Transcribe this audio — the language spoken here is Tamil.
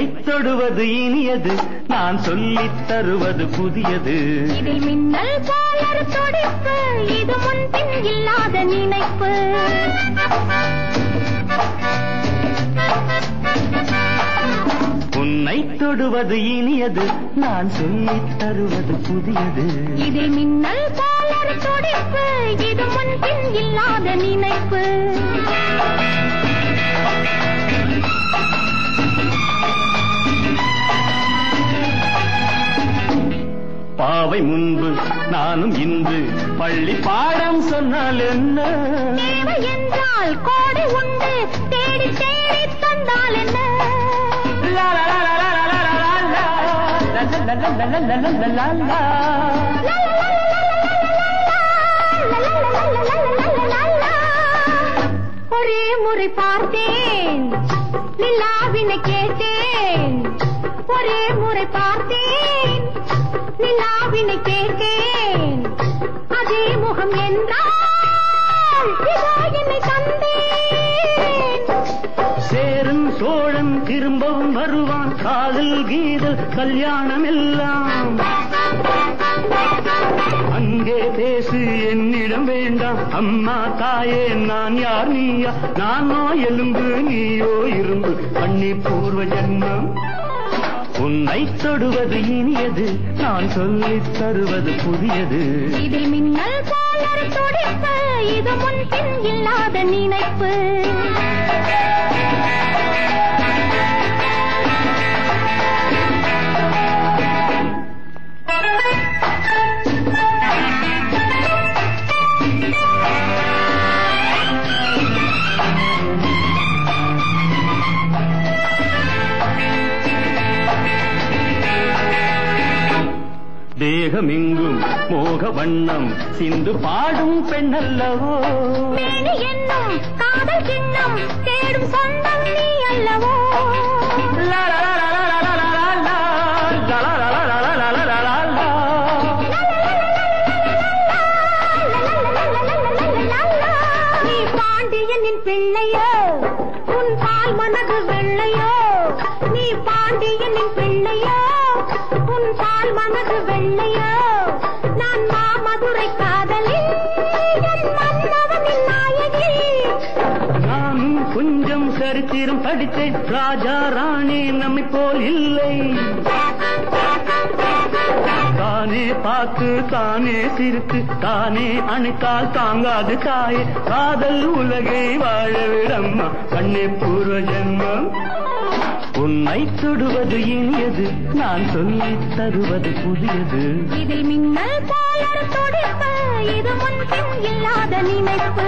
தொடுவது இனியது. நான் சொல்லித் தருவது புதியது. இதில் மின்னல் போலர் துடிப்பு. இது முன்பின் இல்லாத நினைப்பு. உன்னை தொடுவது இனியது. நான் சொல்லித் தருவது புதியது. இதில் மின்னல் போலர் துடிப்பு. இது முன்பின் இல்லாத நினைப்பு. அவை முன்பு நானும் இன்று பள்ளி பாடம் சொன்னால் என்ன என்றால் கோடை உண்டு தேடி தேடி தந்தால் என்ன ஒரே முறை பார்த்தேன் நிலாவினை கேட்டேன் ஒரே முறை பார்த்தேன் நிலாவினை கேட்டேன். அதே முகம் என்றால் இதோ என்னை தந்தேன். சேரன் சோழன் திரும்பவும் வருவான். காதல் கீதல் கல்யாணம் எல்லாம். அங்கே பேசு என்னிடம் வேண்டாம். அம்மா தாயே நான் யார்? நீயா? நானோ எலும்பு நீயோ இரும்பு. பண்ணி பூர்வ ஜன்மம். உன்னை தொடுவது இனியது நான் சொல்லித் தருவது புதியது. இதில் மின்னல் போல துடிப்பு இது முன்பின் இல்லாத நினைப்பு. தேகமெங்கும் மோக வண்ணம் சிந்து பாடும் பெண்ணல்லவோ என்னும் காதல் சின்னம் தேடும் சொந்தம் நீ அல்லவோ பிள்ளையோ உன் பால் வெள்ளையோ நீ பாண்டியனின் பிள்ளையோ உன் பால் மனது சரித்திரம் படித்தேன். ராஜா ராணி நம்மை போல் இல்லை. தானே பார்த்து தானே சிரித்து தானே அணைத்தால் தாங்காது தாயே காதல் உலகை வாழ விடம்மா கண்ணே பூர்வ ஜென்மம். உன்னை தொடுவது இனியது நான் சொல்லி தருவது புதியது. இதில் மின்னல் போலர் துடிப்பு இது முன்பின் இல்லாத நினைப்பு.